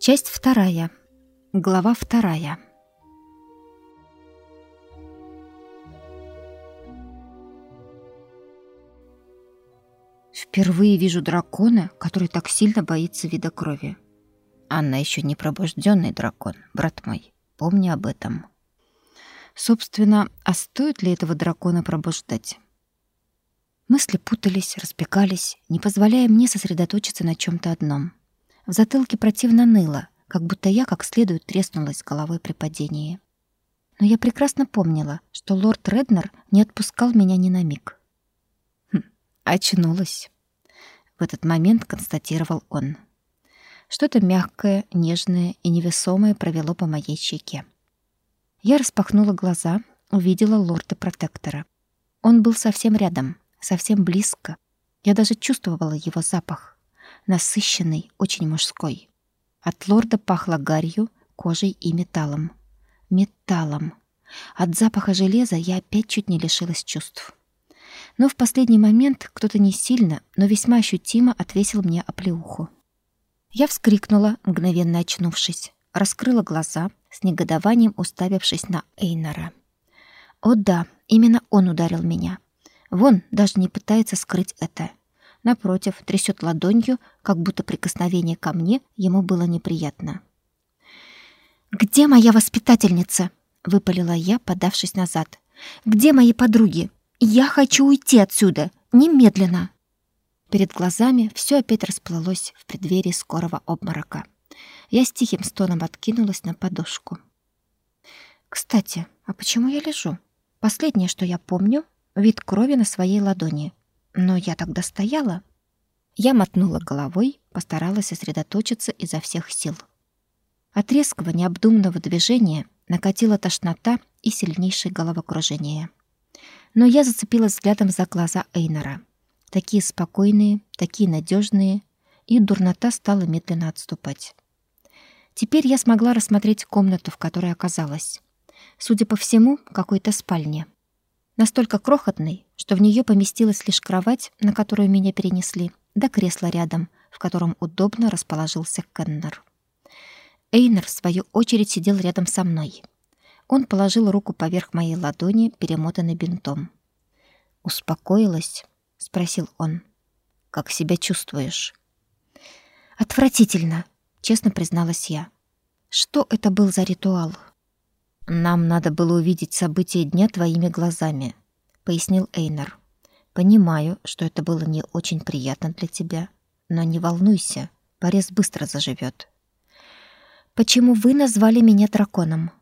Часть вторая. Глава вторая. Впервые вижу дракона, который так сильно боится вида крови. Анна еще не пробужденный дракон, брат мой. Помни об этом. Собственно, а стоит ли этого дракона пробуждать? Мысли путались, разбегались, не позволяя мне сосредоточиться на чем то одном. В затылке противно ныло, как будто я как следует треснулась головой при падении. Но я прекрасно помнила, что лорд Реднер не отпускал меня ни на миг. Хм, очнулась. В этот момент констатировал он. Что-то мягкое, нежное и невесомое провело по моей щеке. Я распахнула глаза, увидела лорда-протектора. Он был совсем рядом, совсем близко. Я даже чувствовала его запах. Насыщенный, очень мужской. От лорда пахло гарью, кожей и металлом. Металлом. От запаха железа я опять чуть не лишилась чувств. Но в последний момент кто-то не сильно, но весьма ощутимо отвесил мне оплеуху. Я вскрикнула, мгновенно очнувшись, раскрыла глаза, с негодованием уставившись на Эйнора. О да, именно он ударил меня. Вон, даже не пытается скрыть это. Напротив, трясет ладонью, как будто прикосновение ко мне ему было неприятно. «Где моя воспитательница?» — выпалила я, подавшись назад. «Где мои подруги? Я хочу уйти отсюда! Немедленно!» Перед глазами все опять расплылось в преддверии скорого обморока. Я с тихим стоном откинулась на подушку. «Кстати, а почему я лежу? Последнее, что я помню, вид крови на своей ладони. Но я тогда стояла. Я мотнула головой, постаралась сосредоточиться изо всех сил. От резкого необдуманного движения накатила тошнота и сильнейшее головокружение. Но я зацепилась взглядом за глаза Эйнора. Такие спокойные, такие надежные, и дурнота стала медленно отступать. Теперь я смогла рассмотреть комнату, в которой оказалась. Судя по всему, какой-то спальне настолько крохотной, что в нее поместилась лишь кровать, на которую меня перенесли, да кресло рядом, в котором удобно расположился Кеннер. Эйнер, в свою очередь, сидел рядом со мной. Он положил руку поверх моей ладони, перемотанной бинтом. «Успокоилась?» — спросил он. «Как себя чувствуешь?» «Отвратительно», — честно призналась я. «Что это был за ритуал?» Нам надо было увидеть события дня твоими глазами, пояснил Эйнар. Понимаю, что это было не очень приятно для тебя, но не волнуйся, порез быстро заживет. Почему вы назвали меня драконом?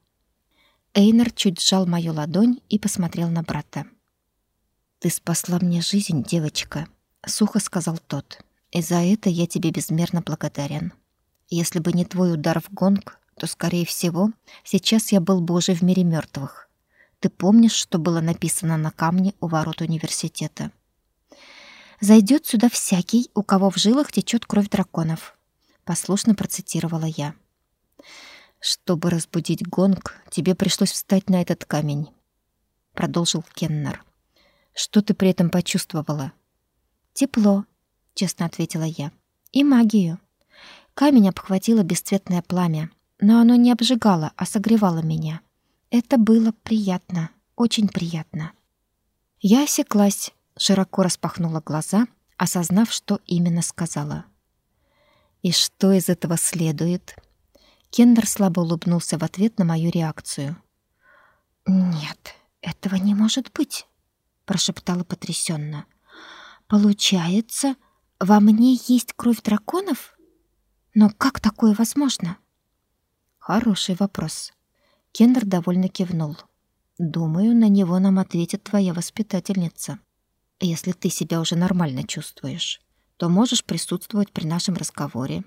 Эйнар чуть сжал мою ладонь и посмотрел на брата. Ты спасла мне жизнь, девочка, сухо сказал тот. И за это я тебе безмерно благодарен. Если бы не твой удар в гонг, то, скорее всего, сейчас я был бы уже в мире мертвых. Ты помнишь, что было написано на камне у ворот университета? Зайдет сюда всякий, у кого в жилах течет кровь драконов, послушно процитировала я. Чтобы разбудить гонг, тебе пришлось встать на этот камень, продолжил Кеннер. Что ты при этом почувствовала? Тепло, честно ответила я. И магию. Камень обхватило бесцветное пламя но оно не обжигало, а согревало меня. Это было приятно, очень приятно. Я осеклась, широко распахнула глаза, осознав, что именно сказала. И что из этого следует? Кендер слабо улыбнулся в ответ на мою реакцию. Нет, этого не может быть, прошептала потрясенно. Получается, во мне есть кровь драконов? Но как такое возможно? Хороший вопрос. Кендер довольно кивнул. Думаю, на него нам ответит твоя воспитательница. Если ты себя уже нормально чувствуешь, то можешь присутствовать при нашем разговоре.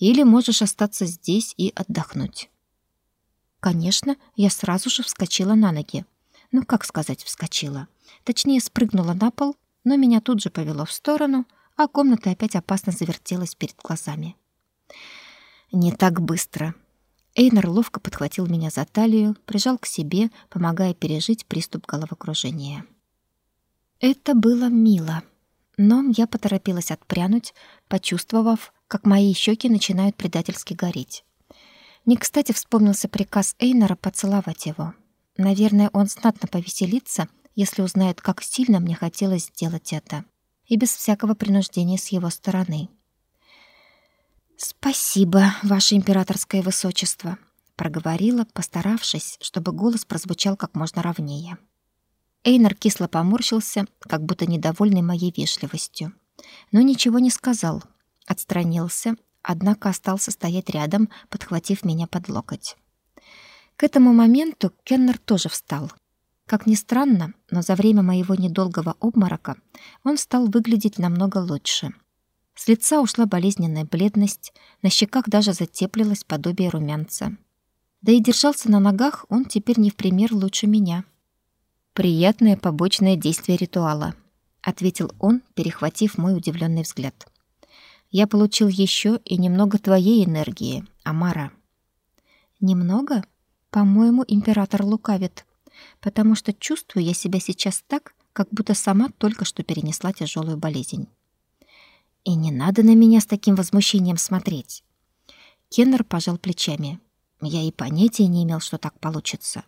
Или можешь остаться здесь и отдохнуть. Конечно, я сразу же вскочила на ноги. Ну, как сказать, вскочила. Точнее, спрыгнула на пол, но меня тут же повело в сторону, а комната опять опасно завертелась перед глазами. Не так быстро. Эйнер ловко подхватил меня за талию, прижал к себе, помогая пережить приступ головокружения. Это было мило, но я поторопилась отпрянуть, почувствовав, как мои щеки начинают предательски гореть. Не кстати вспомнился приказ Эйнера поцеловать его. Наверное, он знатно повеселится, если узнает, как сильно мне хотелось сделать это. И без всякого принуждения с его стороны. «Спасибо, ваше императорское высочество», — проговорила, постаравшись, чтобы голос прозвучал как можно ровнее. Эйнар кисло поморщился, как будто недовольный моей вежливостью. Но ничего не сказал, отстранился, однако остался стоять рядом, подхватив меня под локоть. К этому моменту Кеннер тоже встал. Как ни странно, но за время моего недолгого обморока он стал выглядеть намного лучше. С лица ушла болезненная бледность, на щеках даже затеплилось подобие румянца. Да и держался на ногах он теперь не в пример лучше меня. Приятное побочное действие ритуала, ответил он, перехватив мой удивленный взгляд. Я получил еще и немного твоей энергии, Амара. Немного? По-моему, император лукавит, потому что чувствую я себя сейчас так, как будто сама только что перенесла тяжелую болезнь. И не надо на меня с таким возмущением смотреть. Кеннер пожал плечами. Я и понятия не имел, что так получится.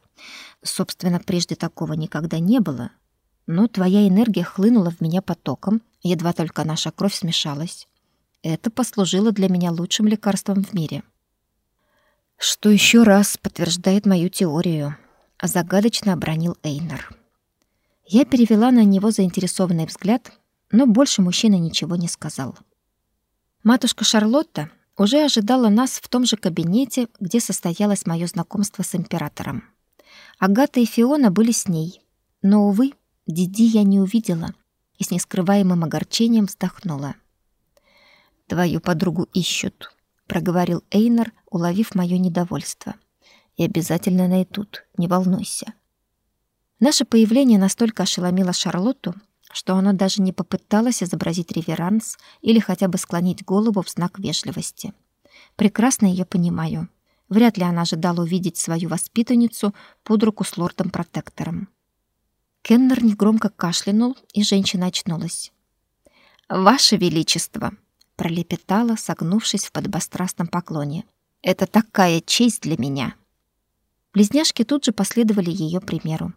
Собственно, прежде такого никогда не было. Но твоя энергия хлынула в меня потоком, едва только наша кровь смешалась. Это послужило для меня лучшим лекарством в мире. Что еще раз подтверждает мою теорию, загадочно обронил Эйнар. Я перевела на него заинтересованный взгляд, но больше мужчина ничего не сказал. Матушка Шарлотта уже ожидала нас в том же кабинете, где состоялось мое знакомство с императором. Агата и Фиона были с ней, но увы, Диди я не увидела и с нескрываемым огорчением вздохнула. Твою подругу ищут, проговорил Эйнар, уловив моё недовольство. И обязательно найдут, не волнуйся. Наше появление настолько ошеломило Шарлотту, что она даже не попыталась изобразить реверанс или хотя бы склонить голову в знак вежливости. Прекрасно её понимаю. Вряд ли она ожидала увидеть свою воспитанницу под руку с лордом-протектором. Кеннер негромко кашлянул, и женщина очнулась. «Ваше Величество!» пролепетала, согнувшись в подобострастном поклоне. Это такая честь для меня. Близняшки тут же последовали ее примеру.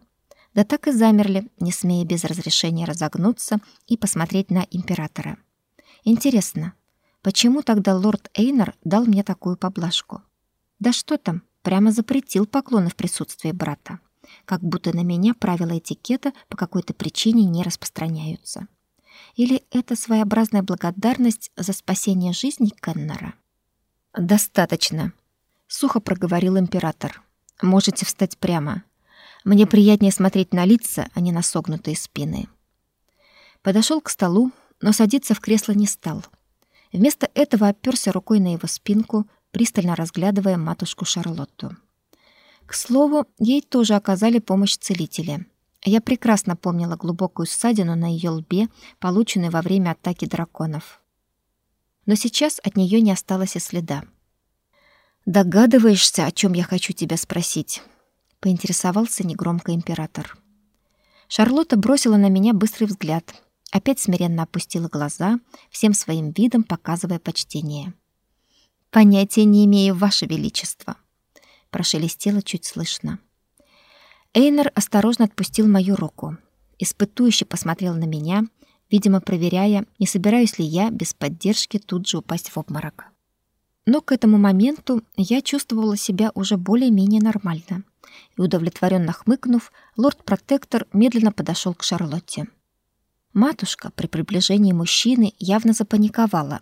Да так и замерли, не смея без разрешения разогнуться и посмотреть на императора. Интересно, почему тогда лорд Эйнер дал мне такую поблажку? Да что там, прямо запретил поклоны в присутствии брата. Как будто на меня правила этикета по какой-то причине не распространяются. Или это своеобразная благодарность за спасение жизни Кеннера? «Достаточно», — сухо проговорил император. «Можете встать прямо. Мне приятнее смотреть на лица, а не на согнутые спины». Подошел к столу, но садиться в кресло не стал. Вместо этого оперся рукой на его спинку, пристально разглядывая матушку Шарлотту. К слову, ей тоже оказали помощь целители — я прекрасно помнила глубокую ссадину на ее лбе, полученную во время атаки драконов. Но сейчас от нее не осталось и следа. «Догадываешься, о чем я хочу тебя спросить?» — поинтересовался негромко император. Шарлотта бросила на меня быстрый взгляд, опять смиренно опустила глаза, всем своим видом показывая почтение. «Понятия не имею, Ваше Величество», — прошелестело чуть слышно. Эйнер осторожно отпустил мою руку. Испытующе посмотрел на меня, видимо, проверяя, не собираюсь ли я без поддержки тут же упасть в обморок. Но к этому моменту я чувствовала себя уже более-менее нормально. И удовлетворенно хмыкнув, лорд-протектор медленно подошел к Шарлотте. Матушка при приближении мужчины явно запаниковала.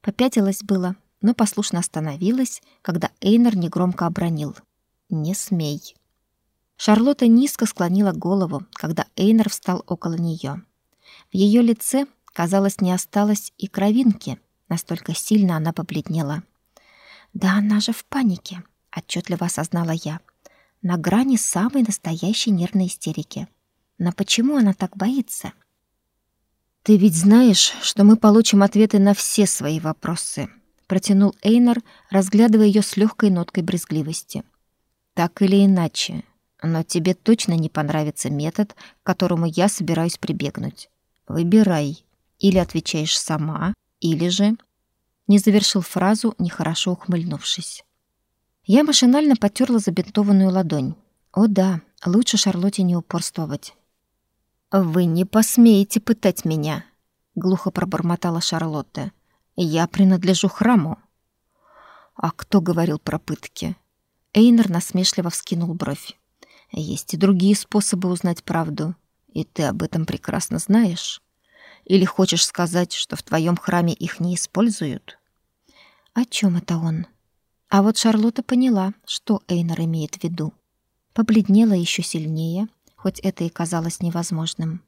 Попятилась было, но послушно остановилась, когда Эйнер негромко обронил: "Не смей". Шарлотта низко склонила голову, когда Эйнер встал около нее. В ее лице, казалось, не осталось и кровинки, настолько сильно она побледнела. «Да она же в панике», — отчетливо осознала я. «На грани самой настоящей нервной истерики. Но почему она так боится?» «Ты ведь знаешь, что мы получим ответы на все свои вопросы», — протянул Эйнер, разглядывая ее с легкой ноткой брезгливости. «Так или иначе, но тебе точно не понравится метод, к которому я собираюсь прибегнуть. Выбирай. Или отвечаешь сама, или же... не завершил фразу, нехорошо ухмыльнувшись. Я машинально потерла забинтованную ладонь. О да, лучше Шарлотте не упорствовать. «Вы не посмеете пытать меня», — глухо пробормотала Шарлотта. «Я принадлежу храму». «А кто говорил про пытки?» Эйнер насмешливо вскинул бровь. «Есть и другие способы узнать правду, и ты об этом прекрасно знаешь. Или хочешь сказать, что в твоем храме их не используют?» «О чем это он?» А вот Шарлотта поняла, что Эйнер имеет в виду. Побледнела еще сильнее, хоть это и казалось невозможным.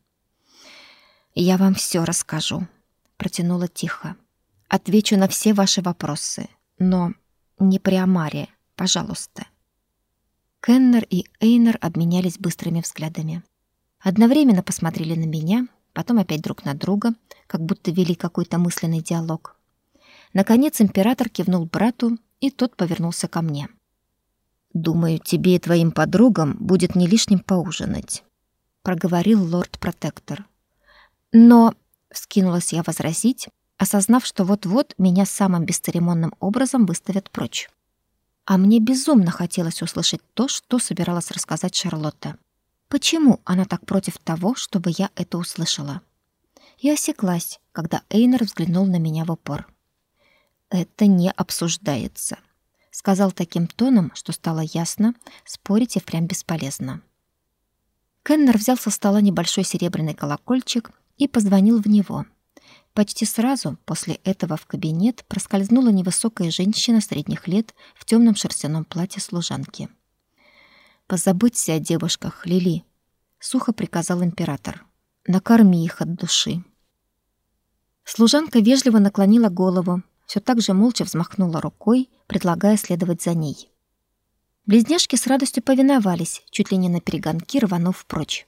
«Я вам все расскажу», — протянула тихо. «Отвечу на все ваши вопросы, но не при Амаре, пожалуйста». Кеннер и Эйнер обменялись быстрыми взглядами. Одновременно посмотрели на меня, потом опять друг на друга, как будто вели какой-то мысленный диалог. Наконец император кивнул брату, и тот повернулся ко мне. «Думаю, тебе и твоим подругам будет не лишним поужинать», — проговорил лорд-протектор. «Но...» — вскинулась я возразить, осознав, что вот-вот меня самым бесцеремонным образом выставят прочь. А мне безумно хотелось услышать то, что собиралась рассказать Шарлотта. Почему она так против того, чтобы я это услышала? Я осеклась, когда Эйнер взглянул на меня в упор. «Это не обсуждается», сказал таким тоном, что стало ясно, спорить и впрямь бесполезно. Кеннер взял со стола небольшой серебряный колокольчик и позвонил в него. Почти сразу после этого в кабинет проскользнула невысокая женщина средних лет в темном шерстяном платье служанки. «Позаботься о девушках, Лили», — сухо приказал император. «Накорми их от души». Служанка вежливо наклонила голову, все так же молча взмахнула рукой, предлагая следовать за ней. Близняшки с радостью повиновались, чуть ли не на перегонки рванув прочь.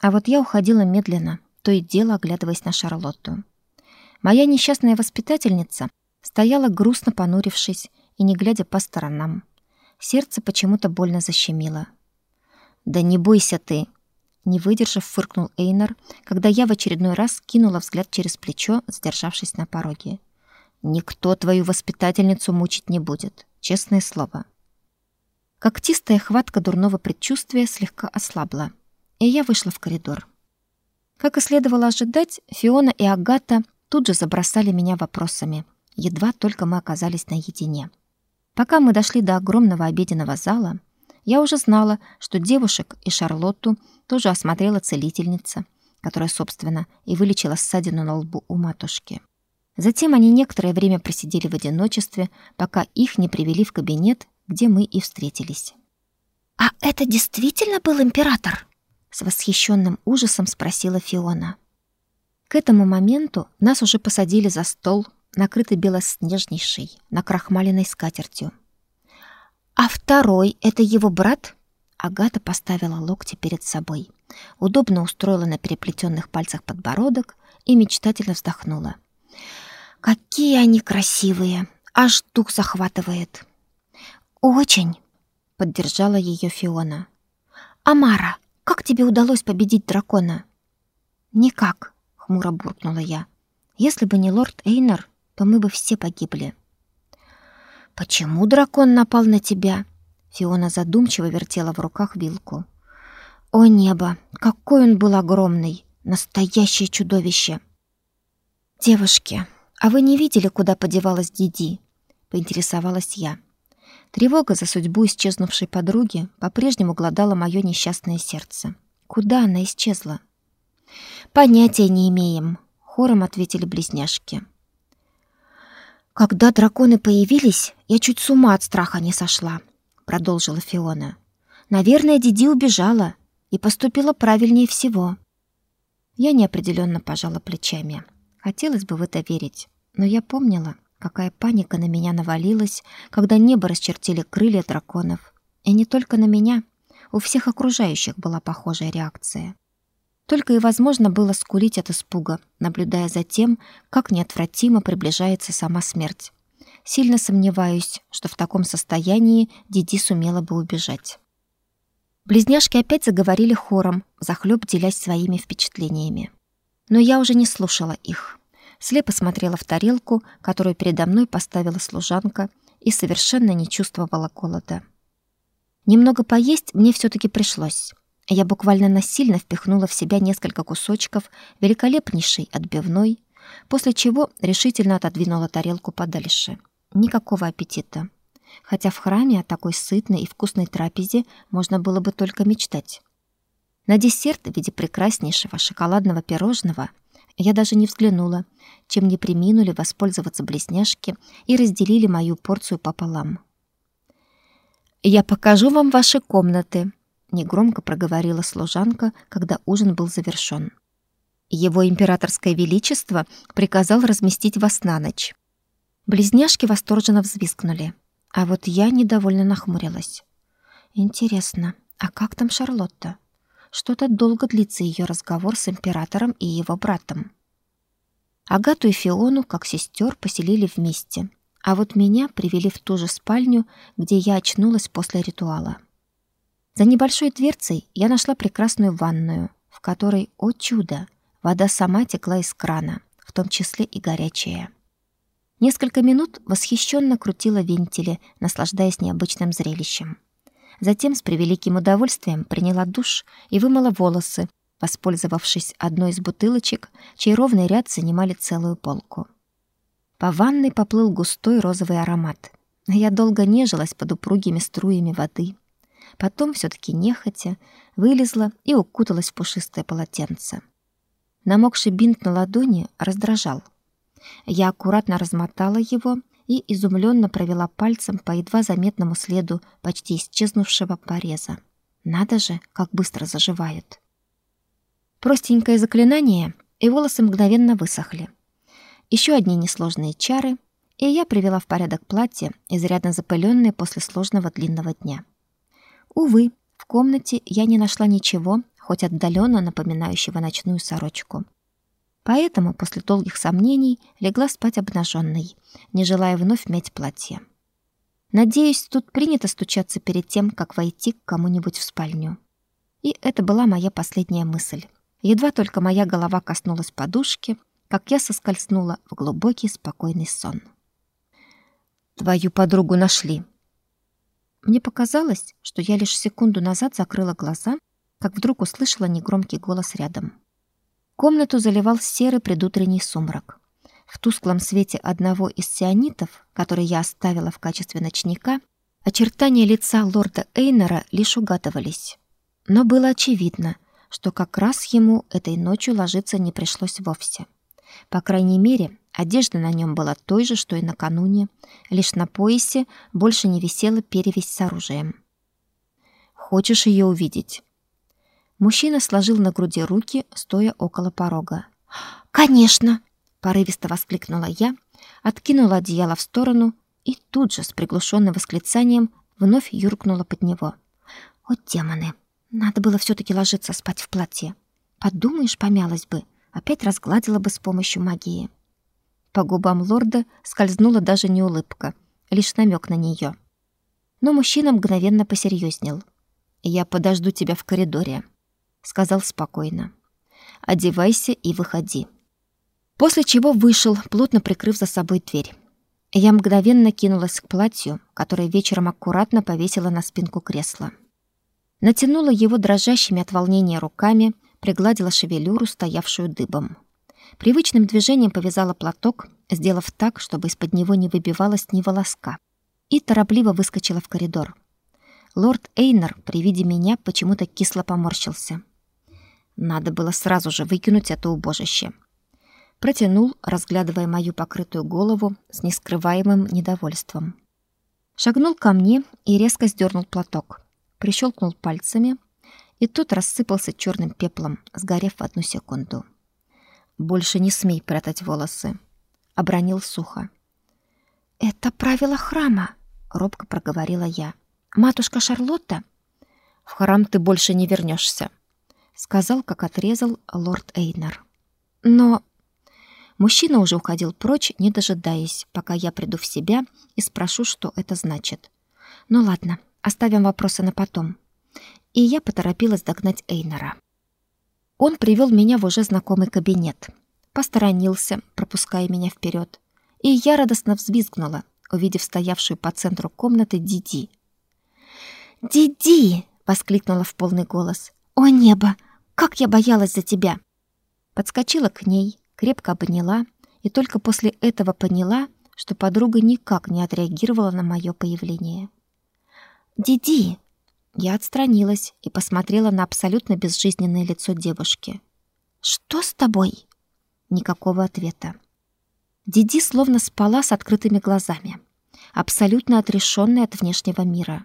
А вот я уходила медленно, то и дело оглядываясь на Шарлотту. Моя несчастная воспитательница стояла грустно понурившись и не глядя по сторонам. Сердце почему-то больно защемило. «Да не бойся ты!» Не выдержав, фыркнул Эйнар, когда я в очередной раз кинула взгляд через плечо, сдержавшись на пороге. Никто твою воспитательницу мучить не будет, честное слово. Когтистая хватка дурного предчувствия слегка ослабла, и я вышла в коридор. Как и следовало ожидать, Фиона и Агата тут же забросали меня вопросами, едва только мы оказались наедине. Пока мы дошли до огромного обеденного зала, я уже знала, что девушек и Шарлотту тоже осмотрела целительница, которая, собственно, и вылечила ссадину на лбу у матушки. Затем они некоторое время просидели в одиночестве, пока их не привели в кабинет, где мы и встретились. «А это действительно был император?» С восхищенным ужасом спросила Фиона. К этому моменту нас уже посадили за стол, накрытый белоснежнейшей, накрахмаленной скатертью. «А второй — это его брат?» Агата поставила локти перед собой, удобно устроила на переплетенных пальцах подбородок и мечтательно вздохнула. Какие они красивые, аж дух захватывает. Очень, поддержала ее Фиона. Амара, как тебе удалось победить дракона? Никак, хмуро буркнула я. Если бы не лорд Эйнер, то мы бы все погибли. Почему дракон напал на тебя? Фиона задумчиво вертела в руках вилку. О небо, какой он был огромный, настоящее чудовище. Девушки, «А вы не видели, куда подевалась Диди?» — поинтересовалась я. Тревога за судьбу исчезнувшей подруги по-прежнему гладала мое несчастное сердце. Куда она исчезла? «Понятия не имеем», — хором ответили близняшки. «Когда драконы появились, я чуть с ума от страха не сошла», — продолжила Фиона. «Наверное, Диди убежала и поступила правильнее всего». Я неопределенно пожала плечами. Хотелось бы в это верить. Но я помнила, какая паника на меня навалилась, когда небо расчертили крылья драконов. И не только на меня. У всех окружающих была похожая реакция. Только и возможно было скулить от испуга, наблюдая за тем, как неотвратимо приближается сама смерть. Сильно сомневаюсь, что в таком состоянии Диди сумела бы убежать. Близняшки опять заговорили хором, захлеб делясь своими впечатлениями. Но я уже не слушала их. Слепо смотрела в тарелку, которую передо мной поставила служанка, и совершенно не чувствовала голода. Немного поесть мне все таки пришлось. Я буквально насильно впихнула в себя несколько кусочков великолепнейшей отбивной, после чего решительно отодвинула тарелку подальше. Никакого аппетита. Хотя в храме о такой сытной и вкусной трапезе можно было бы только мечтать. На десерт в виде прекраснейшего шоколадного пирожного я даже не взглянула, чем не приминули воспользоваться близняшки и разделили мою порцию пополам. «Я покажу вам ваши комнаты», негромко проговорила служанка, когда ужин был завершён. Его императорское величество приказал разместить вас на ночь. Близняшки восторженно взвизгнули, а вот я недовольно нахмурилась. Интересно, а как там Шарлотта? Что-то долго длится ее разговор с императором и его братом. Агату и Фиону, как сестер, поселили вместе, а вот меня привели в ту же спальню, где я очнулась после ритуала. За небольшой дверцей я нашла прекрасную ванную, в которой, о чудо, вода сама текла из крана, в том числе и горячая. Несколько минут восхищенно крутила вентили, наслаждаясь необычным зрелищем. Затем с превеликим удовольствием приняла душ и вымыла волосы, воспользовавшись одной из бутылочек, чей ровный ряд занимали целую полку. По ванной поплыл густой розовый аромат. Я долго нежилась под упругими струями воды, Потом все таки нехотя вылезла и укуталась в пушистое полотенце. Намокший бинт на ладони раздражал. Я аккуратно размотала его и изумленно провела пальцем по едва заметному следу почти исчезнувшего пореза. Надо же, как быстро заживает. Простенькое заклинание, и волосы мгновенно высохли. Еще одни несложные чары, и я привела в порядок платье, изрядно запыленное после сложного длинного дня. Увы, в комнате я не нашла ничего, хоть отдаленно напоминающего ночную сорочку. Поэтому после долгих сомнений легла спать обнаженной, не желая вновь мять платье. Надеюсь, тут принято стучаться перед тем, как войти к кому-нибудь в спальню. И это была моя последняя мысль. Едва только моя голова коснулась подушки, как я соскользнула в глубокий спокойный сон. «Твою подругу нашли», мне показалось, что я лишь секунду назад закрыла глаза, как вдруг услышала негромкий голос рядом. Комнату заливал серый предутренний сумрак. В тусклом свете одного из сионитов, который я оставила в качестве ночника, очертания лица лорда Эйнера лишь угадывались. Но было очевидно, что как раз ему этой ночью ложиться не пришлось вовсе. По крайней мере, Одежда на нем была той же, что и накануне, лишь на поясе больше не висела перевязь с оружием. Хочешь ее увидеть? Мужчина сложил на груди руки, стоя около порога. Конечно, порывисто воскликнула я, откинула одеяло в сторону и тут же с приглушенным восклицанием вновь юркнула под него. Вот демоны. Надо было все таки ложиться спать в платье. Подумаешь, помялась бы, опять разгладила бы с помощью магии. По губам лорда скользнула даже не улыбка, лишь намек на нее. Но мужчина мгновенно посерьезнел. «Я подожду тебя в коридоре», — сказал спокойно. «Одевайся и выходи». После чего вышел, плотно прикрыв за собой дверь. Я мгновенно кинулась к платью, которое вечером аккуратно повесила на спинку кресла. Натянула его дрожащими от волнения руками, пригладила шевелюру, стоявшую дыбом. Привычным движением повязала платок, сделав так, чтобы из-под него не выбивалось ни волоска, и торопливо выскочила в коридор. Лорд Эйнер при виде меня почему-то кисло поморщился. Надо было сразу же выкинуть это убожище. Протянул, разглядывая мою покрытую голову с нескрываемым недовольством. Шагнул ко мне и резко сдернул платок. Прищелкнул пальцами, и тот рассыпался черным пеплом, сгорев в одну секунду. Больше не смей прятать волосы, обронил сухо. Это правило храма, робко проговорила я. Матушка Шарлотта, в храм ты больше не вернешься, сказал, как отрезал лорд Эйнер. Но мужчина уже уходил прочь, не дожидаясь, пока я приду в себя и спрошу, что это значит. Ну ладно, оставим вопросы на потом. И я поторопилась догнать Эйнера. Он привел меня в уже знакомый кабинет. посторонился, пропуская меня вперед, и я радостно взвизгнула, увидев стоявшую по центру комнаты Диди. «Диди!» — воскликнула в полный голос. «О небо! Как я боялась за тебя!» Подскочила к ней, крепко обняла и только после этого поняла, что подруга никак не отреагировала на мое появление. «Диди!» Я отстранилась и посмотрела на абсолютно безжизненное лицо девушки. «Что с тобой?» Никакого ответа. Диди словно спала с открытыми глазами, абсолютно отрешенная от внешнего мира.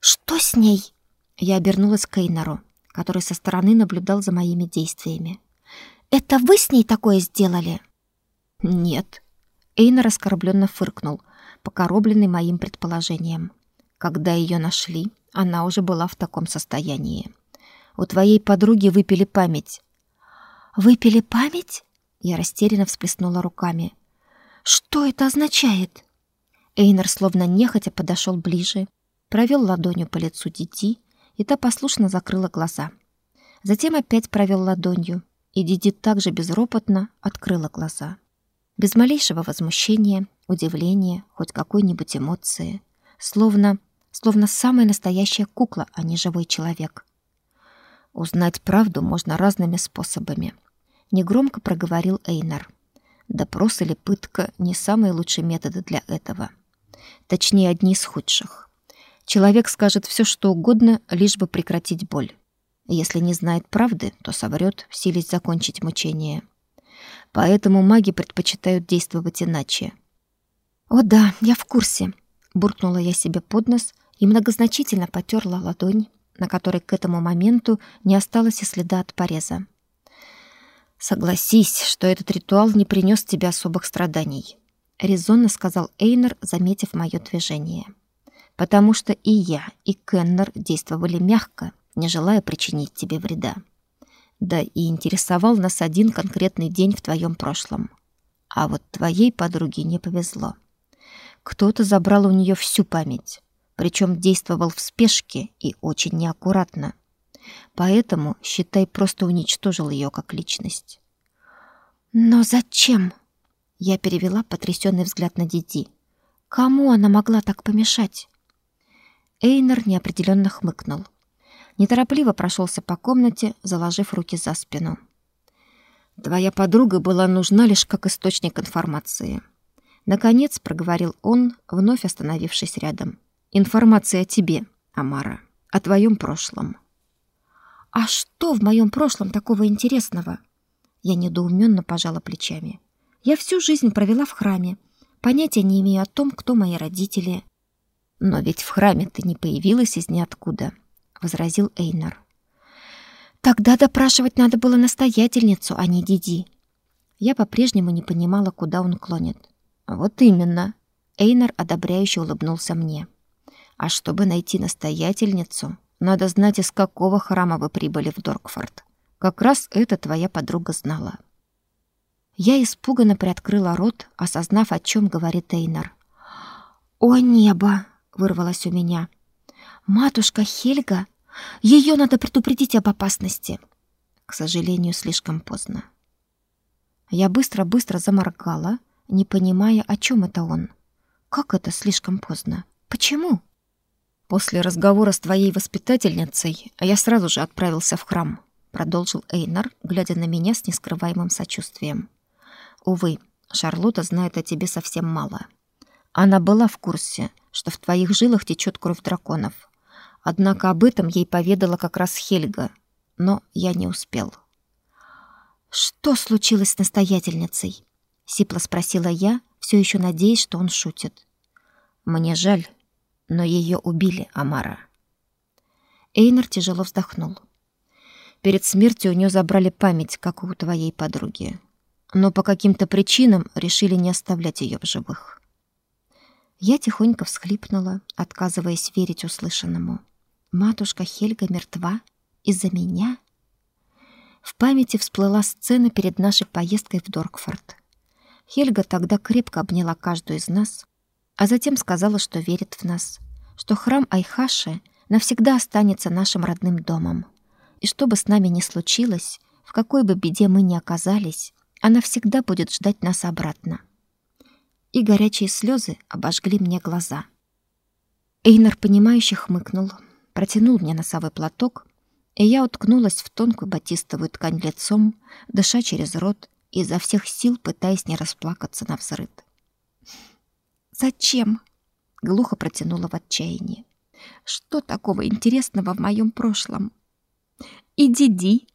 «Что с ней?» Я обернулась к Эйнару, который со стороны наблюдал за моими действиями. «Это вы с ней такое сделали?» «Нет». Эйнар оскорбленно фыркнул, покоробленный моим предположением. Когда ее нашли, она уже была в таком состоянии. У твоей подруги выпили память. Выпили память? Я растерянно всплеснула руками. Что это означает? Эйнер словно нехотя подошел ближе, провел ладонью по лицу Диди, и та послушно закрыла глаза. Затем опять провел ладонью, и Диди также безропотно открыла глаза. Без малейшего возмущения, удивления, хоть какой-нибудь эмоции, словно словно самая настоящая кукла, а не живой человек. Узнать правду можно разными способами, негромко проговорил Эйнар. Допрос или пытка не самые лучшие методы для этого. Точнее, одни из худших. Человек скажет все, что угодно, лишь бы прекратить боль. Если не знает правды, то соврет, силясь закончить мучение. Поэтому маги предпочитают действовать иначе. О да, я в курсе, буркнула я себе под нос и многозначительно потерла ладонь, на которой к этому моменту не осталось и следа от пореза. Согласись, что этот ритуал не принес тебе особых страданий, резонно сказал Эйнер, заметив мое движение. Потому что и я, и Кеннер действовали мягко, не желая причинить тебе вреда. Да и интересовал нас один конкретный день в твоем прошлом. А вот твоей подруге не повезло. Кто-то забрал у нее всю память причем действовал в спешке и очень неаккуратно. Поэтому, считай, просто уничтожил ее как личность. Но зачем? Я перевела потрясенный взгляд на Диди. Кому она могла так помешать? Эйнер неопределенно хмыкнул. Неторопливо прошелся по комнате, заложив руки за спину. Твоя подруга была нужна лишь как источник информации. Наконец проговорил он, вновь остановившись рядом. Информация о тебе, Амара, о твоем прошлом. А что в моем прошлом такого интересного? Я недоуменно пожала плечами. Я всю жизнь провела в храме. Понятия не имею о том, кто мои родители. Но ведь в храме ты не появилась из ниоткуда, возразил Эйнар. Тогда допрашивать надо было настоятельницу, а не Диди. Я по-прежнему не понимала, куда он клонит. Вот именно. Эйнар одобряюще улыбнулся мне. А чтобы найти настоятельницу, надо знать, из какого храма вы прибыли в Доркфорд. Как раз это твоя подруга знала. Я испуганно приоткрыла рот, осознав, о чем говорит Эйнар. «О небо!» — вырвалось у меня. «Матушка Хельга! Ее надо предупредить об опасности!» К сожалению, слишком поздно. Я быстро-быстро заморгала, не понимая, о чем это он. Как это слишком поздно? Почему? После разговора с твоей воспитательницей я сразу же отправился в храм, продолжил Эйнар, глядя на меня с нескрываемым сочувствием. Увы, Шарлотта знает о тебе совсем мало. Она была в курсе, что в твоих жилах течет кровь драконов. Однако об этом ей поведала как раз Хельга, но я не успел. Что случилось с настоятельницей? сипло спросила я, все еще надеясь, что он шутит. Мне жаль, но ее убили, Амара. Эйнер тяжело вздохнул. Перед смертью у нее забрали память, как у твоей подруги. Но по каким-то причинам решили не оставлять ее в живых. Я тихонько всхлипнула, отказываясь верить услышанному. Матушка Хельга мертва из-за меня? В памяти всплыла сцена перед нашей поездкой в Доркфорд. Хельга тогда крепко обняла каждую из нас, а затем сказала, что верит в нас, что храм Айхаши навсегда останется нашим родным домом. И что бы с нами ни случилось, в какой бы беде мы ни оказались, она всегда будет ждать нас обратно. И горячие слезы обожгли мне глаза. Эйнар, понимающе хмыкнул, протянул мне носовой платок, и я уткнулась в тонкую батистовую ткань лицом, дыша через рот и изо всех сил пытаясь не расплакаться на взрыд. «Зачем?» — глухо протянула в отчаянии. «Что такого интересного в моем прошлом?» «И Диди?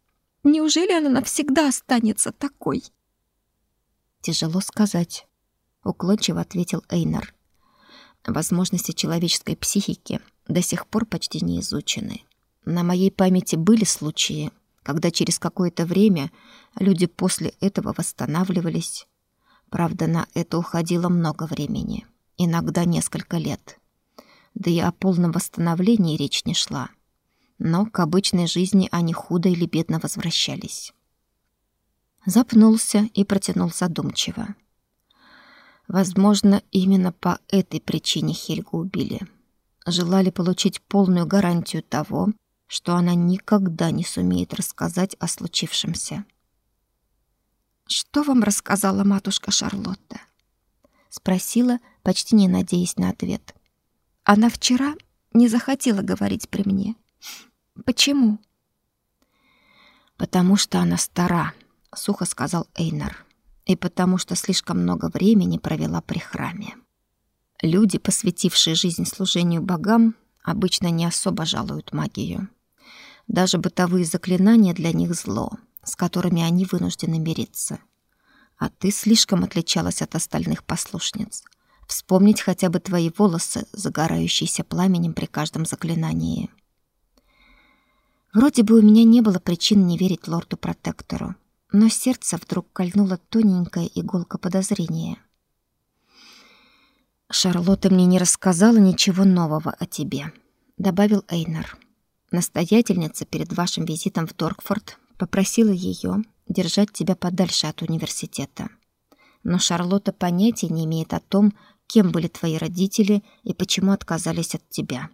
Неужели она навсегда останется такой?» «Тяжело сказать», — уклончиво ответил Эйнар. «Возможности человеческой психики до сих пор почти не изучены. На моей памяти были случаи, когда через какое-то время люди после этого восстанавливались. Правда, на это уходило много времени, иногда несколько лет. Да и о полном восстановлении речь не шла. Но к обычной жизни они худо или бедно возвращались. Запнулся и протянул задумчиво. Возможно, именно по этой причине Хельгу убили. Желали получить полную гарантию того, что она никогда не сумеет рассказать о случившемся. «Что вам рассказала матушка Шарлотта?» — спросила, почти не надеясь на ответ. «Она вчера не захотела говорить при мне. Почему?» «Потому что она стара», — сухо сказал Эйнар, «и потому что слишком много времени провела при храме. Люди, посвятившие жизнь служению богам, обычно не особо жалуют магию». Даже бытовые заклинания для них зло, с которыми они вынуждены мириться. А ты слишком отличалась от остальных послушниц. Вспомнить хотя бы твои волосы, загорающиеся пламенем при каждом заклинании. Вроде бы у меня не было причин не верить лорду-протектору, но сердце вдруг кольнула тоненькая иголка подозрения. «Шарлотта мне не рассказала ничего нового о тебе», — добавил Эйнар. Настоятельница перед вашим визитом в Доркфорд попросила ее держать тебя подальше от университета. Но Шарлотта понятия не имеет о том, кем были твои родители и почему отказались от тебя.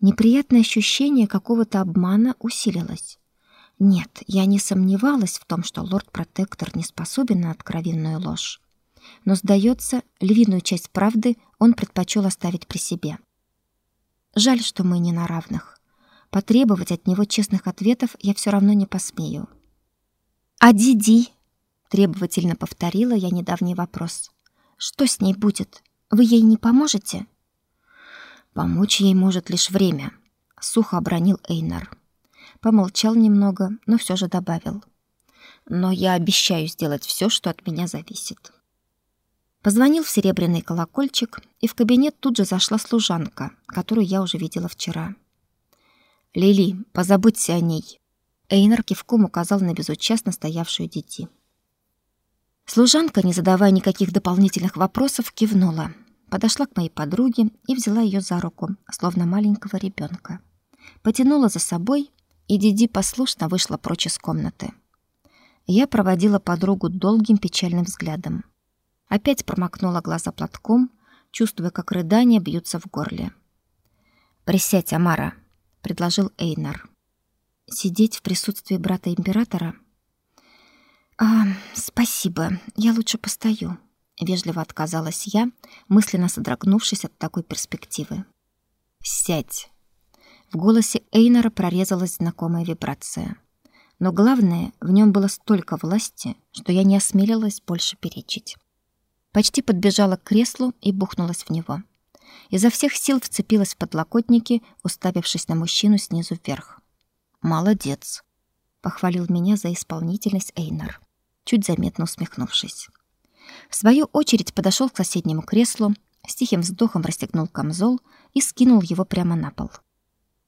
Неприятное ощущение какого-то обмана усилилось. Нет, я не сомневалась в том, что лорд-протектор не способен на откровенную ложь. Но, сдается, львиную часть правды он предпочел оставить при себе. Жаль, что мы не на равных. Потребовать от него честных ответов я все равно не посмею. «А Диди?» — требовательно повторила я недавний вопрос. «Что с ней будет? Вы ей не поможете?» «Помочь ей может лишь время», — сухо обронил Эйнар. Помолчал немного, но все же добавил. «Но я обещаю сделать все, что от меня зависит». Позвонил в серебряный колокольчик, и в кабинет тут же зашла служанка, которую я уже видела вчера. «Лили, позаботься о ней!» Эйнар кивком указал на безучастно стоявшую Дити. Служанка, не задавая никаких дополнительных вопросов, кивнула. Подошла к моей подруге и взяла ее за руку, словно маленького ребенка. Потянула за собой, и Диди послушно вышла прочь из комнаты. Я проводила подругу долгим печальным взглядом. Опять промокнула глаза платком, чувствуя, как рыдания бьются в горле. «Присядь, Амара», предложил Эйнар. Сидеть в присутствии брата императора? А, спасибо. Я лучше постою, вежливо отказалась я, мысленно содрогнувшись от такой перспективы. Сядь. В голосе Эйнара прорезалась знакомая вибрация. Но главное, в нем было столько власти, что я не осмелилась больше перечить. Почти подбежала к креслу и бухнулась в него изо всех сил вцепилась в подлокотники, уставившись на мужчину снизу вверх. «Молодец!» — похвалил меня за исполнительность Эйнар, чуть заметно усмехнувшись. В свою очередь подошел к соседнему креслу, с тихим вздохом расстегнул камзол и скинул его прямо на пол.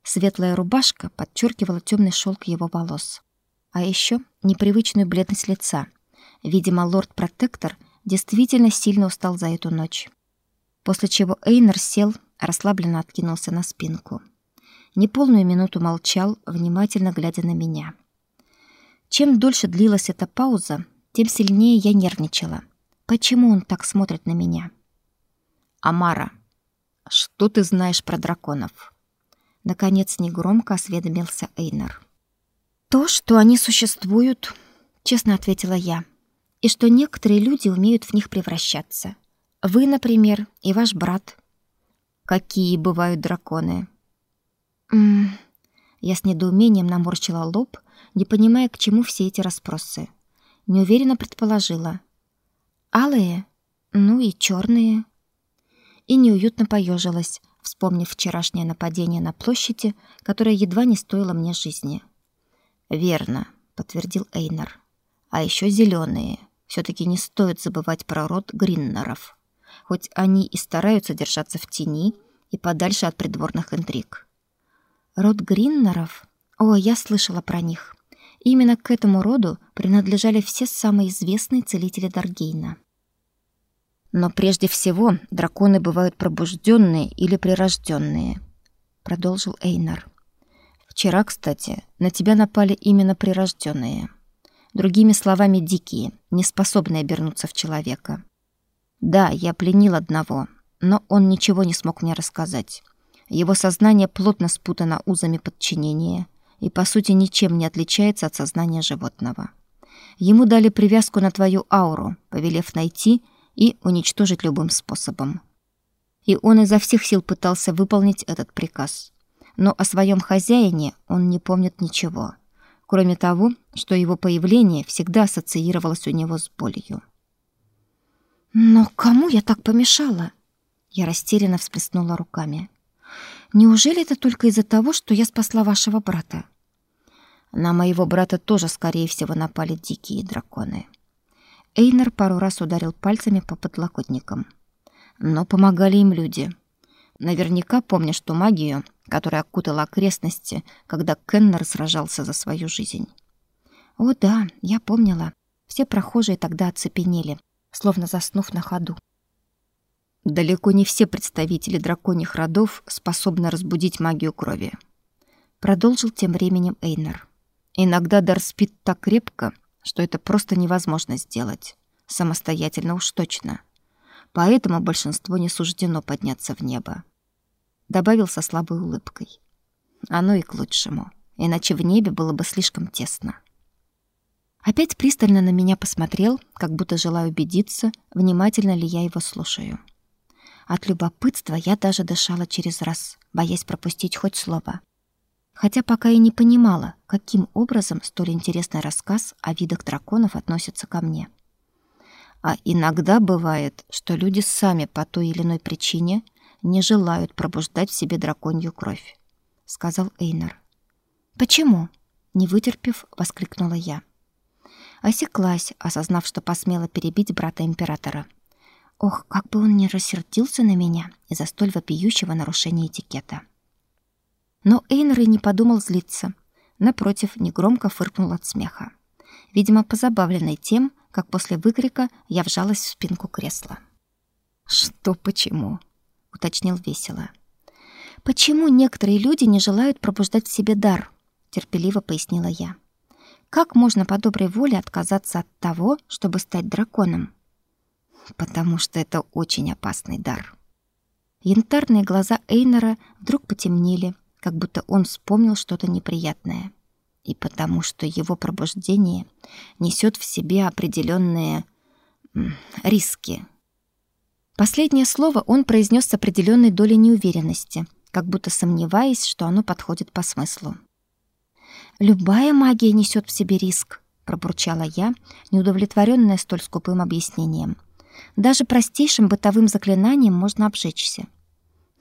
Светлая рубашка подчеркивала темный шелк его волос. А еще непривычную бледность лица. Видимо, лорд-протектор действительно сильно устал за эту ночь после чего Эйнер сел, расслабленно откинулся на спинку. Неполную минуту молчал, внимательно глядя на меня. Чем дольше длилась эта пауза, тем сильнее я нервничала. Почему он так смотрит на меня? Амара, что ты знаешь про драконов? Наконец негромко осведомился Эйнер. То, что они существуют, честно ответила я. И что некоторые люди умеют в них превращаться. Вы, например, и ваш брат. Какие бывают драконы? М -м Я с недоумением наморщила лоб, не понимая, к чему все эти расспросы. Неуверенно предположила. Алые? Ну и черные. И неуютно поежилась, вспомнив вчерашнее нападение на площади, которое едва не стоило мне жизни. «Верно», — подтвердил Эйнар. «А еще зеленые. Все-таки не стоит забывать про род Гриннеров. Хоть они и стараются держаться в тени и подальше от придворных интриг». «Род Гриннеров? О, я слышала про них. Именно к этому роду принадлежали все самые известные целители Даргейна». Но прежде всего драконы бывают пробужденные или прирожденные, продолжил Эйнар. Вчера, кстати, на тебя напали именно прирожденные. Другими словами, дикие, не способные обернуться в человека. Да, я пленил одного, но он ничего не смог мне рассказать. Его сознание плотно спутано узами подчинения и по сути ничем не отличается от сознания животного. Ему дали привязку на твою ауру, повелев найти и уничтожить любым способом. И он изо всех сил пытался выполнить этот приказ. Но о своем хозяине он не помнит ничего, кроме того, что его появление всегда ассоциировалось у него с болью. «Но кому я так помешала?» Я растерянно всплеснула руками. «Неужели это только из-за того, что я спасла вашего брата?» На моего брата тоже, скорее всего, напали дикие драконы. Эйнер пару раз ударил пальцами по подлокотникам. Но помогали им люди. Наверняка помнишь ту магию, которая окутала окрестности, когда Кеннер сражался за свою жизнь. О да, я помнила. Все прохожие тогда оцепенели, словно заснув на ходу. Далеко не все представители драконьих родов способны разбудить магию крови. Продолжил тем временем Эйнер. Иногда дар спит так крепко, что это просто невозможно сделать. Самостоятельно уж точно. Поэтому большинство не суждено подняться в небо. Добавил со слабой улыбкой. Оно и к лучшему. Иначе в небе было бы слишком тесно. Опять пристально на меня посмотрел, как будто желая убедиться, внимательно ли я его слушаю. От любопытства я даже дышала через раз, боясь пропустить хоть слово хотя пока и не понимала, каким образом столь интересный рассказ о видах драконов относится ко мне. А иногда бывает, что люди сами по той или иной причине не желают пробуждать в себе драконью кровь, сказал Эйнар. Почему? не вытерпев, воскликнула я. Осеклась, осознав, что посмела перебить брата императора. Ох, как бы он не рассердился на меня из-за столь вопиющего нарушения этикета. Но Эйнер и не подумал злиться. Напротив, негромко фыркнул от смеха. Видимо, позабавленный тем, как после выкрика я вжалась в спинку кресла. «Что почему?» — уточнил весело. «Почему некоторые люди не желают пробуждать в себе дар?» — терпеливо пояснила я. «Как можно по доброй воле отказаться от того, чтобы стать драконом?» «Потому что это очень опасный дар». Янтарные глаза Эйнера вдруг потемнели, как будто он вспомнил что-то неприятное. И потому что его пробуждение несет в себе определенные риски. Последнее слово он произнес с определенной долей неуверенности, как будто сомневаясь, что оно подходит по смыслу. «Любая магия несет в себе риск», — пробурчала я, неудовлетворенная столь скупым объяснением. «Даже простейшим бытовым заклинанием можно обжечься».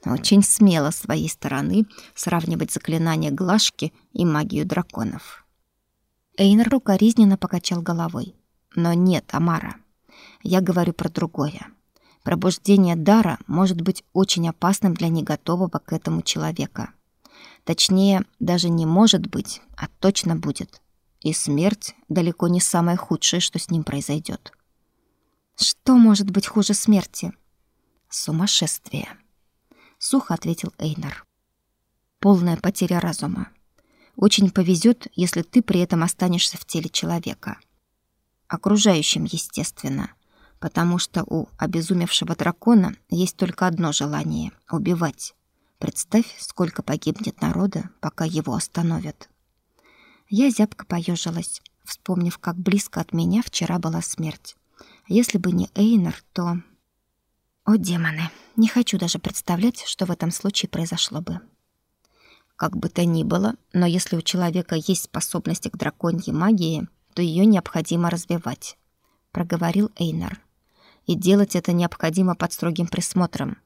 Очень смело с своей стороны сравнивать заклинание Глашки и магию драконов. Эйнер рукоризненно покачал головой. Но нет, Амара. Я говорю про другое. Пробуждение дара может быть очень опасным для неготового к этому человека. Точнее, даже не может быть, а точно будет. И смерть далеко не самое худшее, что с ним произойдет. Что может быть хуже смерти? Сумасшествие сухо ответил Эйнар. Полная потеря разума. Очень повезет, если ты при этом останешься в теле человека. Окружающим, естественно, потому что у обезумевшего дракона есть только одно желание убивать. Представь, сколько погибнет народа, пока его остановят. Я зябко поежилась. вспомнив, как близко от меня вчера была смерть. Если бы не Эйнер, то... О, демоны, не хочу даже представлять, что в этом случае произошло бы. Как бы то ни было, но если у человека есть способности к драконьей магии, то ее необходимо развивать, проговорил Эйнар. И делать это необходимо под строгим присмотром,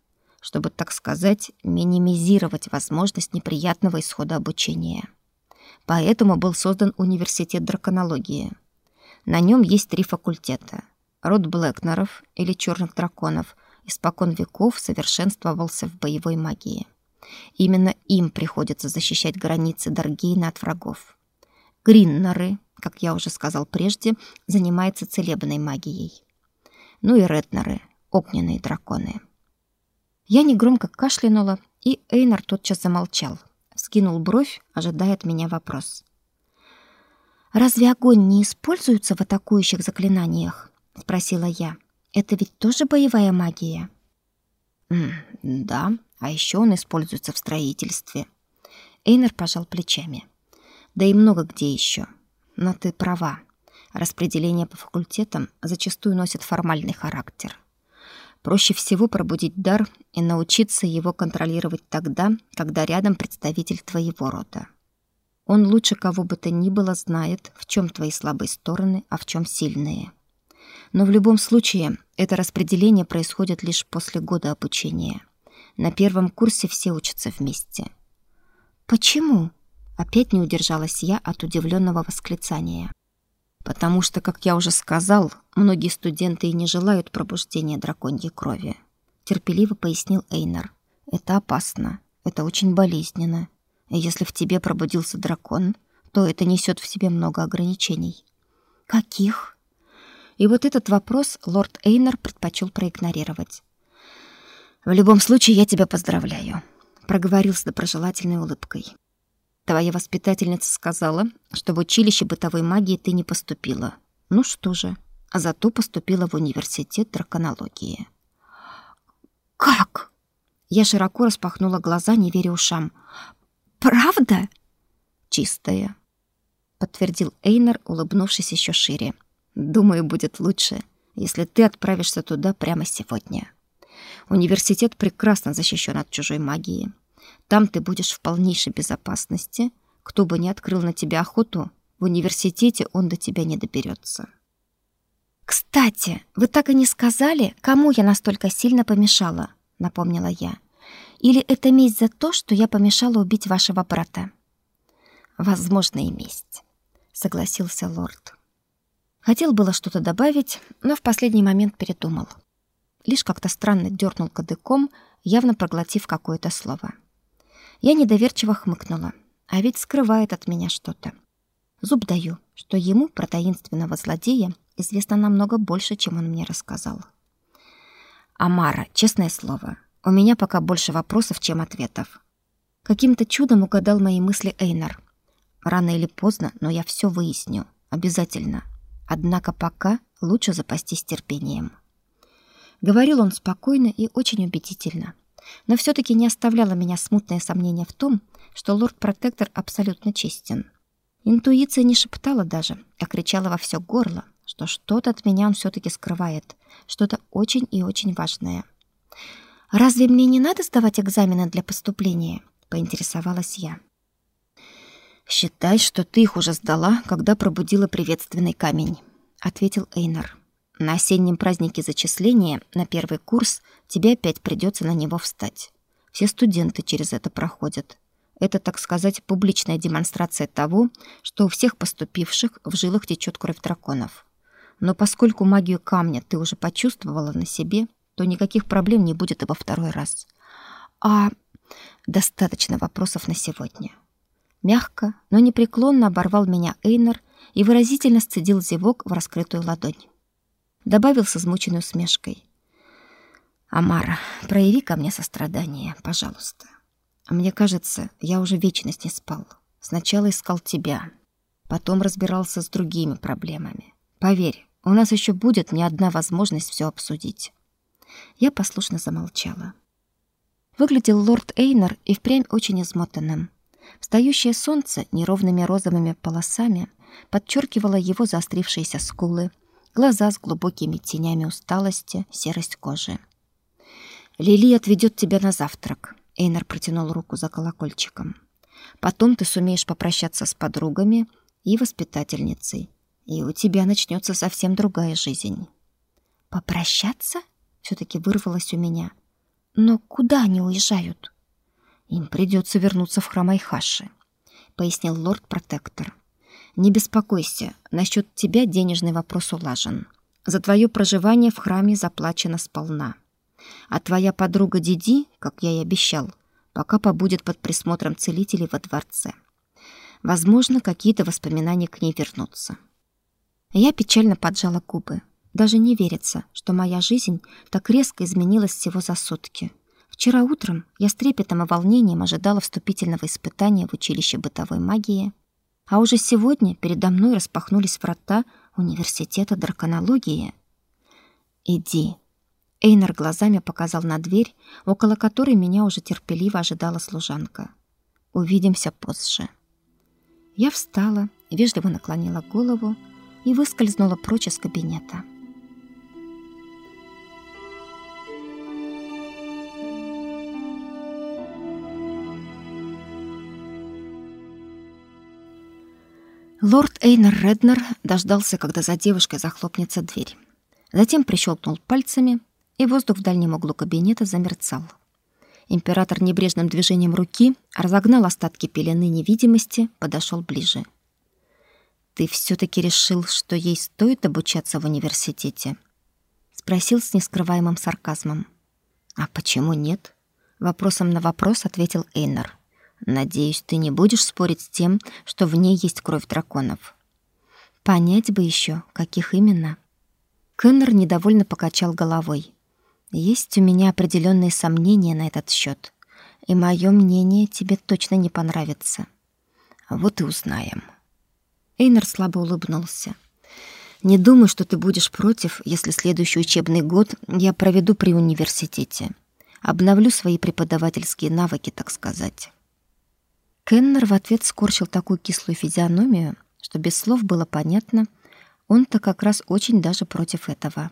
чтобы, так сказать, минимизировать возможность неприятного исхода обучения. Поэтому был создан университет драконологии. На нем есть три факультета. Род Блэкнеров или черных драконов испокон веков совершенствовался в боевой магии. Именно им приходится защищать границы Даргейна от врагов. Гриннеры, как я уже сказал прежде, занимаются целебной магией. Ну и ретнеры, огненные драконы. Я негромко кашлянула, и Эйнар тотчас замолчал. Скинул бровь, ожидая от меня вопрос. «Разве огонь не используется в атакующих заклинаниях?» — спросила я. Это ведь тоже боевая магия. Да, а еще он используется в строительстве. Эйнер пожал плечами. Да и много где еще. Но ты права. Распределение по факультетам зачастую носит формальный характер. Проще всего пробудить дар и научиться его контролировать тогда, когда рядом представитель твоего рода. Он лучше кого бы то ни было знает, в чем твои слабые стороны, а в чем сильные. Но в любом случае это распределение происходит лишь после года обучения. На первом курсе все учатся вместе. Почему? Опять не удержалась я от удивленного восклицания. Потому что, как я уже сказал, многие студенты и не желают пробуждения драконьей крови, терпеливо пояснил Эйнар. Это опасно, это очень болезненно. И если в тебе пробудился дракон, то это несет в себе много ограничений. Каких? И вот этот вопрос лорд Эйнер предпочел проигнорировать. «В любом случае, я тебя поздравляю», — проговорил с доброжелательной улыбкой. «Твоя воспитательница сказала, что в училище бытовой магии ты не поступила. Ну что же, а зато поступила в университет драконологии». «Как?» Я широко распахнула глаза, не веря ушам. «Правда?» «Чистая», — подтвердил Эйнер, улыбнувшись еще шире. Думаю, будет лучше, если ты отправишься туда прямо сегодня. Университет прекрасно защищен от чужой магии. Там ты будешь в полнейшей безопасности. Кто бы ни открыл на тебя охоту, в университете он до тебя не доберется. Кстати, вы так и не сказали, кому я настолько сильно помешала, напомнила я. Или это месть за то, что я помешала убить вашего брата? Возможно, и месть, согласился лорд. Хотел было что-то добавить, но в последний момент передумал. Лишь как-то странно дернул кадыком, явно проглотив какое-то слово. Я недоверчиво хмыкнула, а ведь скрывает от меня что-то. Зуб даю, что ему про таинственного злодея известно намного больше, чем он мне рассказал. Амара, честное слово, у меня пока больше вопросов, чем ответов. Каким-то чудом угадал мои мысли Эйнар. Рано или поздно, но я все выясню. Обязательно. Однако пока лучше запастись терпением. Говорил он спокойно и очень убедительно, но все таки не оставляло меня смутное сомнение в том, что лорд-протектор абсолютно честен. Интуиция не шептала даже, а кричала во все горло, что что-то от меня он все таки скрывает, что-то очень и очень важное. Разве мне не надо сдавать экзамены для поступления? поинтересовалась я. Считай, что ты их уже сдала, когда пробудила приветственный камень, ответил Эйнар. На осеннем празднике зачисления на первый курс тебе опять придется на него встать. Все студенты через это проходят. Это, так сказать, публичная демонстрация того, что у всех поступивших в жилах течет кровь драконов. Но поскольку магию камня ты уже почувствовала на себе, то никаких проблем не будет и во второй раз. А достаточно вопросов на сегодня. Мягко, но непреклонно оборвал меня Эйнер и выразительно сцедил зевок в раскрытую ладонь. Добавил с измученной усмешкой. «Амара, прояви ко мне сострадание, пожалуйста. Мне кажется, я уже вечность не спал. Сначала искал тебя, потом разбирался с другими проблемами. Поверь, у нас еще будет не одна возможность все обсудить». Я послушно замолчала. Выглядел лорд Эйнер и впрямь очень измотанным. Встающее солнце неровными розовыми полосами подчеркивала его заострившиеся скулы, глаза с глубокими тенями усталости, серость кожи. «Лили отведет тебя на завтрак», — Эйнар протянул руку за колокольчиком. «Потом ты сумеешь попрощаться с подругами и воспитательницей, и у тебя начнется совсем другая жизнь». «Попрощаться?» — все таки вырвалось у меня. «Но куда они уезжают?» «Им придется вернуться в храм Айхаши», — пояснил лорд-протектор. «Не беспокойся, насчет тебя денежный вопрос улажен. За твое проживание в храме заплачено сполна. А твоя подруга Диди, как я и обещал, пока побудет под присмотром целителей во дворце. Возможно, какие-то воспоминания к ней вернутся». Я печально поджала губы. Даже не верится, что моя жизнь так резко изменилась всего за сутки. Вчера утром я с трепетом и волнением ожидала вступительного испытания в училище бытовой магии, а уже сегодня передо мной распахнулись врата университета драконологии. «Иди». Эйнар глазами показал на дверь, около которой меня уже терпеливо ожидала служанка. «Увидимся позже». Я встала, вежливо наклонила голову и выскользнула прочь из кабинета. Лорд Эйнер Реднер дождался, когда за девушкой захлопнется дверь. Затем прищелкнул пальцами, и воздух в дальнем углу кабинета замерцал. Император небрежным движением руки разогнал остатки пелены невидимости, подошел ближе. «Ты все таки решил, что ей стоит обучаться в университете?» — спросил с нескрываемым сарказмом. «А почему нет?» — вопросом на вопрос ответил Эйнер. Надеюсь, ты не будешь спорить с тем, что в ней есть кровь драконов. Понять бы еще, каких именно. Кеннер недовольно покачал головой. Есть у меня определенные сомнения на этот счет, и мое мнение тебе точно не понравится. Вот и узнаем. Эйнер слабо улыбнулся. Не думаю, что ты будешь против, если следующий учебный год я проведу при университете. Обновлю свои преподавательские навыки, так сказать. Кеннер в ответ скорчил такую кислую физиономию, что без слов было понятно, он-то как раз очень даже против этого.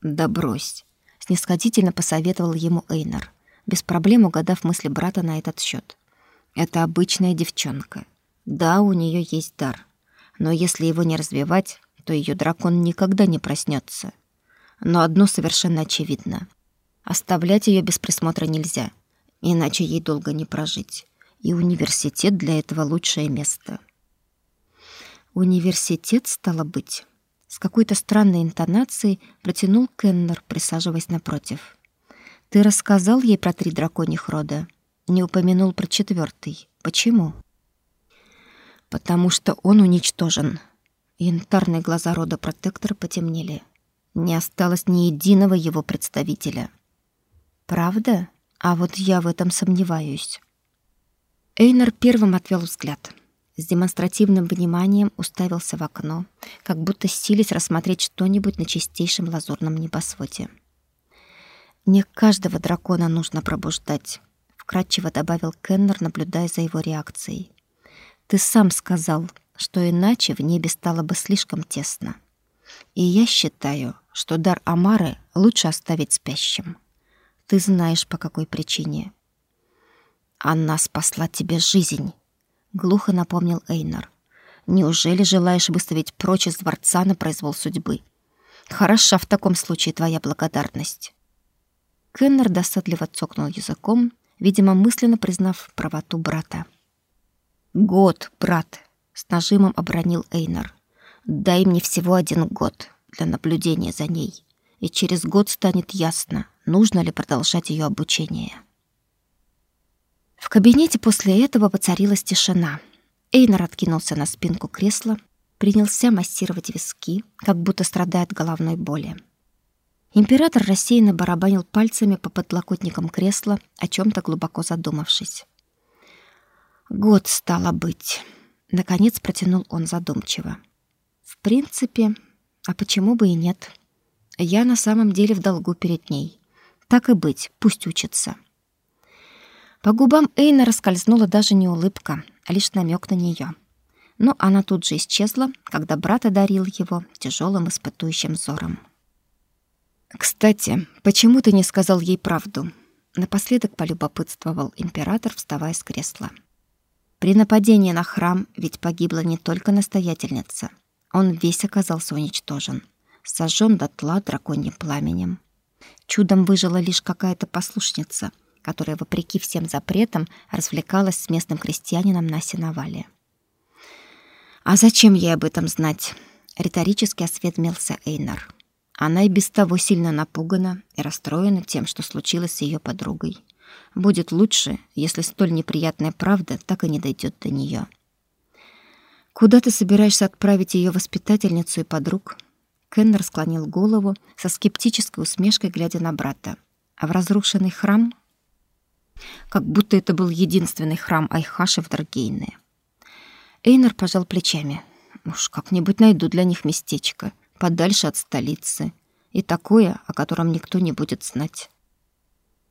«Да брось», — снисходительно посоветовал ему Эйнар, без проблем угадав мысли брата на этот счет. «Это обычная девчонка. Да, у нее есть дар, но если его не развивать, то ее дракон никогда не проснется. Но одно совершенно очевидно. Оставлять ее без присмотра нельзя, иначе ей долго не прожить и университет для этого лучшее место. Университет стало быть. С какой-то странной интонацией протянул Кеннер, присаживаясь напротив. Ты рассказал ей про три драконьих рода, не упомянул про четвертый. Почему? Потому что он уничтожен. Янтарные глаза рода протектора потемнели. Не осталось ни единого его представителя. Правда? А вот я в этом сомневаюсь. Эйнер первым отвел взгляд. С демонстративным вниманием уставился в окно, как будто сились рассмотреть что-нибудь на чистейшем лазурном небосводе. «Не каждого дракона нужно пробуждать», — вкратчиво добавил Кеннер, наблюдая за его реакцией. «Ты сам сказал, что иначе в небе стало бы слишком тесно. И я считаю, что дар Амары лучше оставить спящим. Ты знаешь, по какой причине». Она спасла тебе жизнь, глухо напомнил Эйнар. Неужели желаешь выставить прочь из дворца на произвол судьбы? Хороша в таком случае твоя благодарность. Кеннер досадливо цокнул языком, видимо, мысленно признав правоту брата. «Год, брат!» — с нажимом обронил Эйнар. «Дай мне всего один год для наблюдения за ней, и через год станет ясно, нужно ли продолжать ее обучение». В кабинете после этого воцарилась тишина. Эйнар откинулся на спинку кресла, принялся массировать виски, как будто страдает головной боли. Император рассеянно барабанил пальцами по подлокотникам кресла, о чем то глубоко задумавшись. «Год стало быть», — наконец протянул он задумчиво. «В принципе, а почему бы и нет? Я на самом деле в долгу перед ней. Так и быть, пусть учится». По губам Эйна раскользнула даже не улыбка, а лишь намек на нее. но она тут же исчезла, когда брат одарил его тяжелым испытующим взором. «Кстати, почему ты не сказал ей правду?» Напоследок полюбопытствовал император, вставая с кресла. При нападении на храм ведь погибла не только настоятельница. Он весь оказался уничтожен, сожжен дотла драконьим пламенем. Чудом выжила лишь какая-то послушница, которая, вопреки всем запретам, развлекалась с местным крестьянином на сеновале. «А зачем ей об этом знать?» — риторически осведомился Эйнар. Она и без того сильно напугана и расстроена тем, что случилось с ее подругой. Будет лучше, если столь неприятная правда так и не дойдет до нее. Куда ты собираешься отправить ее воспитательницу и подруг? Кеннер склонил голову со скептической усмешкой, глядя на брата. А в разрушенный храм? Как будто это был единственный храм Айхаши в Даргейне. Эйнер пожал плечами. Уж как-нибудь найду для них местечко — подальше от столицы, и такое, о котором никто не будет знать.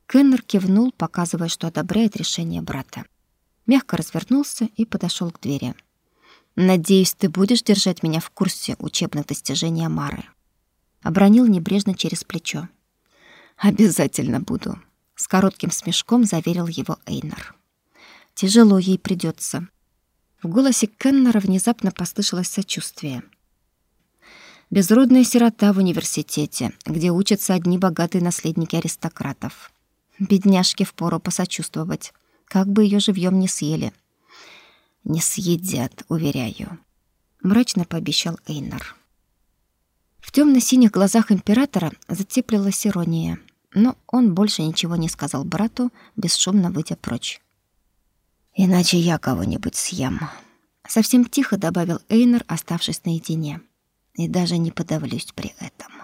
Кеннер кивнул, показывая, что одобряет решение брата. Мягко развернулся и подошел к двери. Надеюсь, ты будешь держать меня в курсе учебных достижений Амары. Обронил небрежно через плечо. Обязательно буду, с коротким смешком заверил его Эйнар. Тяжело ей придется. В голосе Кеннера внезапно послышалось сочувствие. Безродная сирота в университете, где учатся одни богатые наследники аристократов. Бедняжке впору посочувствовать, как бы ее живьем не съели. Не съедят, уверяю, мрачно пообещал Эйнар. В темно-синих глазах императора затеплилась ирония, но он больше ничего не сказал брату, бесшумно выйдя прочь. Иначе я кого-нибудь съем, совсем тихо добавил Эйнар, оставшись наедине и даже не подавлюсь при этом.